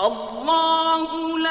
وسع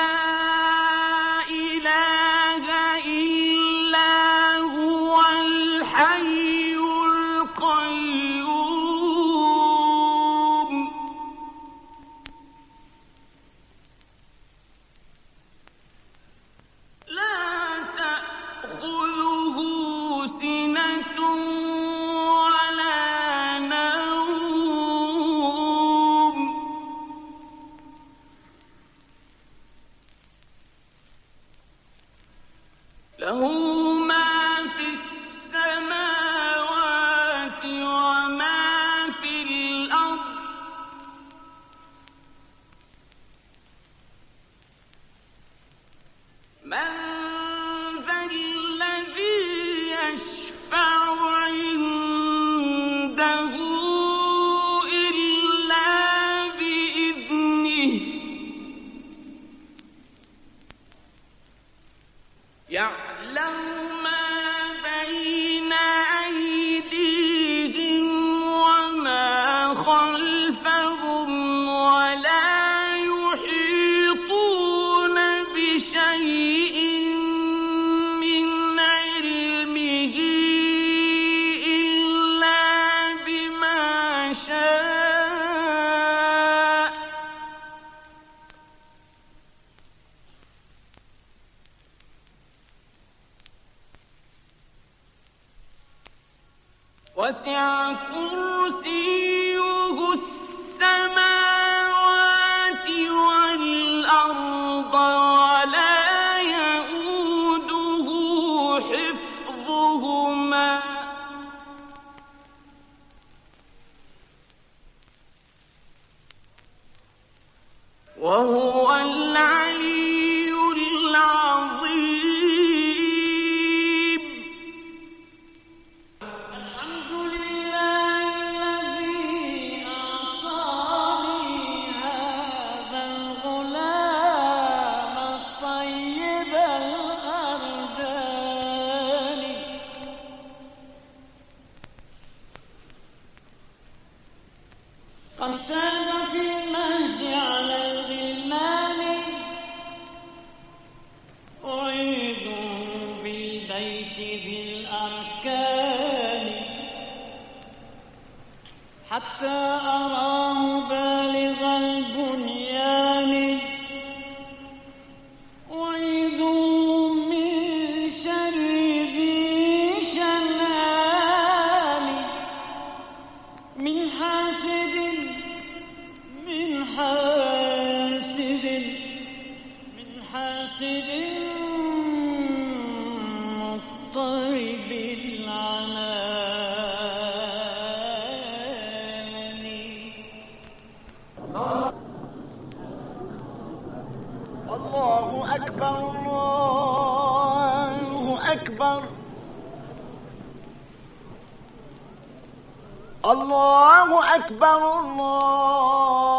أكبر الله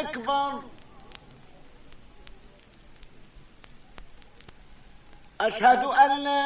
أكبر. أشهد أن لا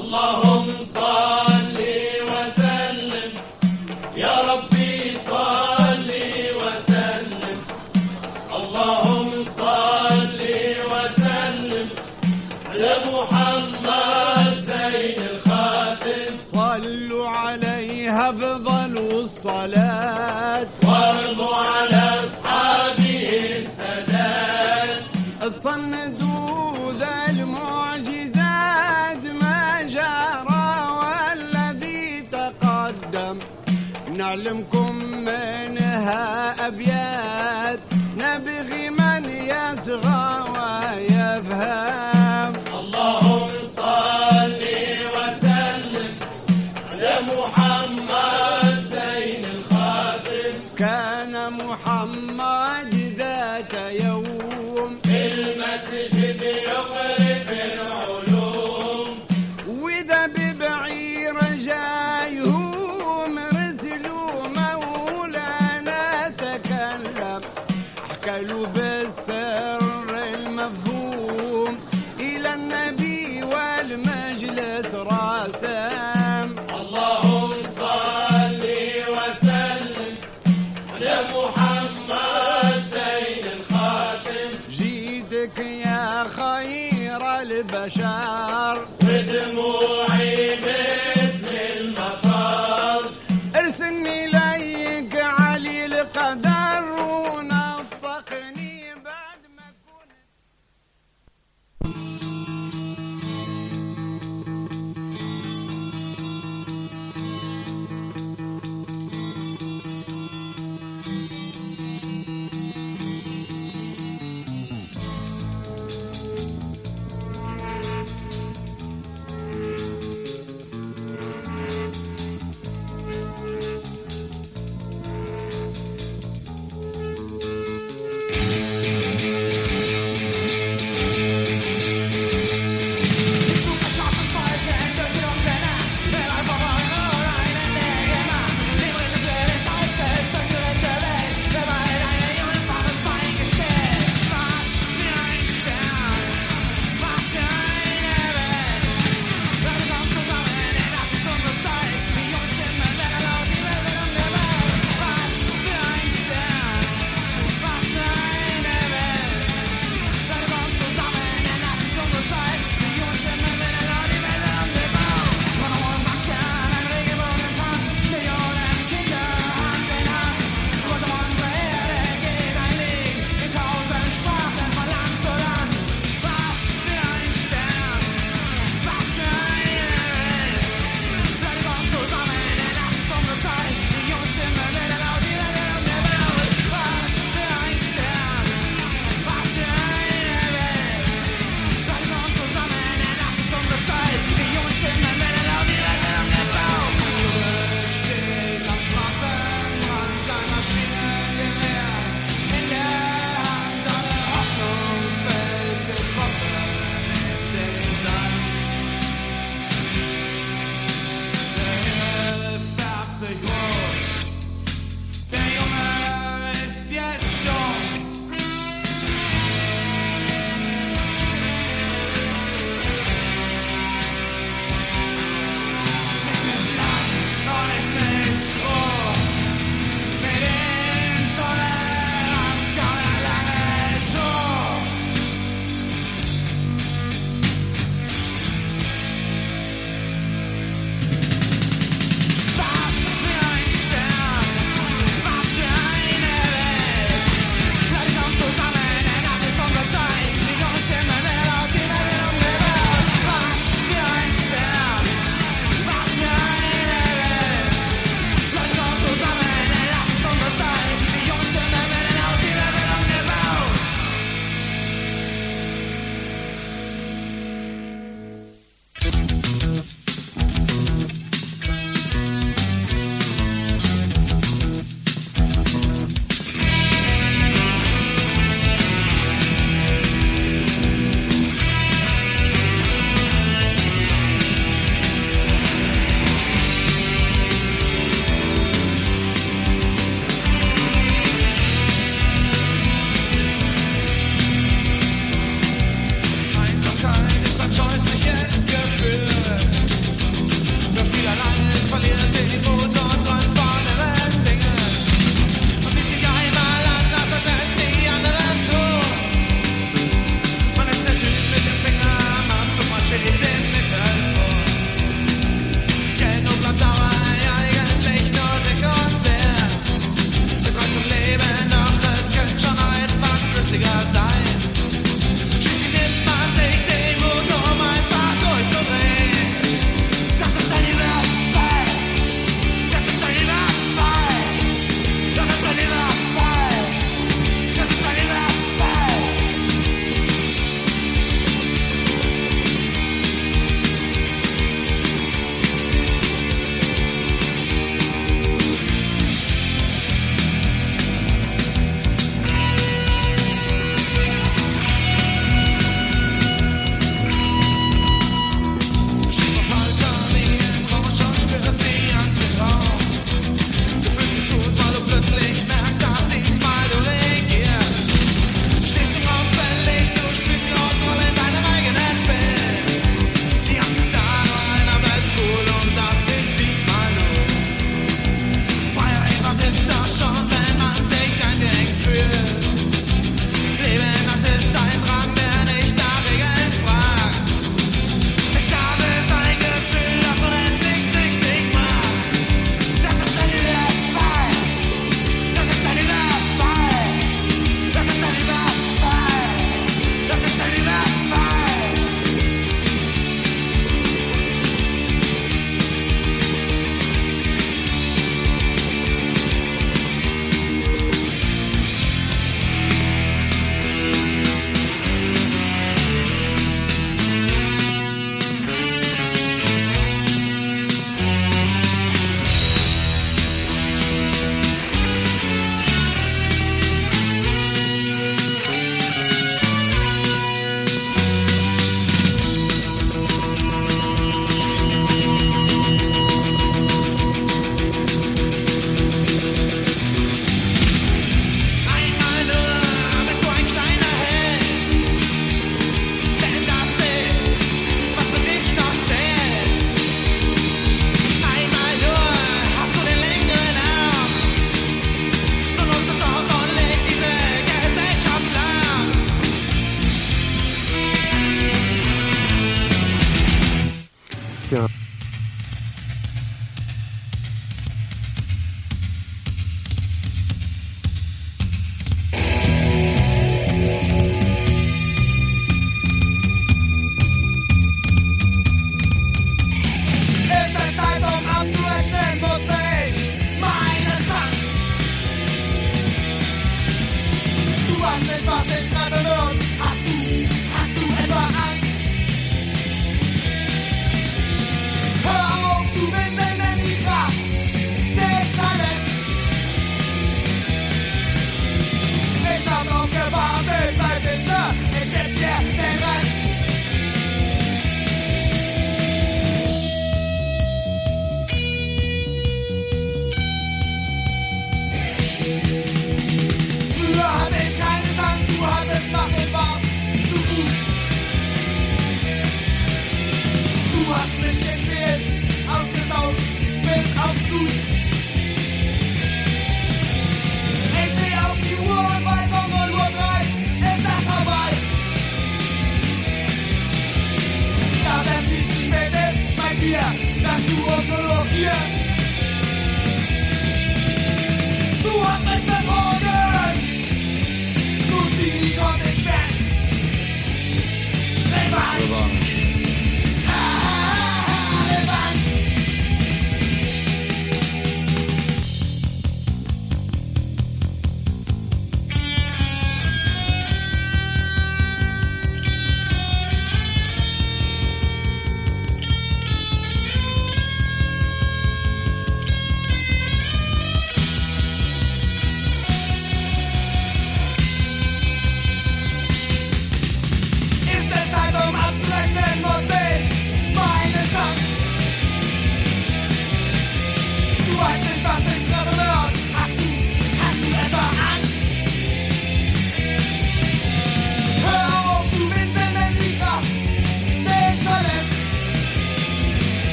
Allahum salli نعلمكم منها أبيات. نبغي من يسغى ويفهم البشر. بدموعي من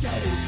game.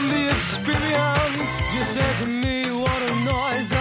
from the experience. You said to me, what a noise.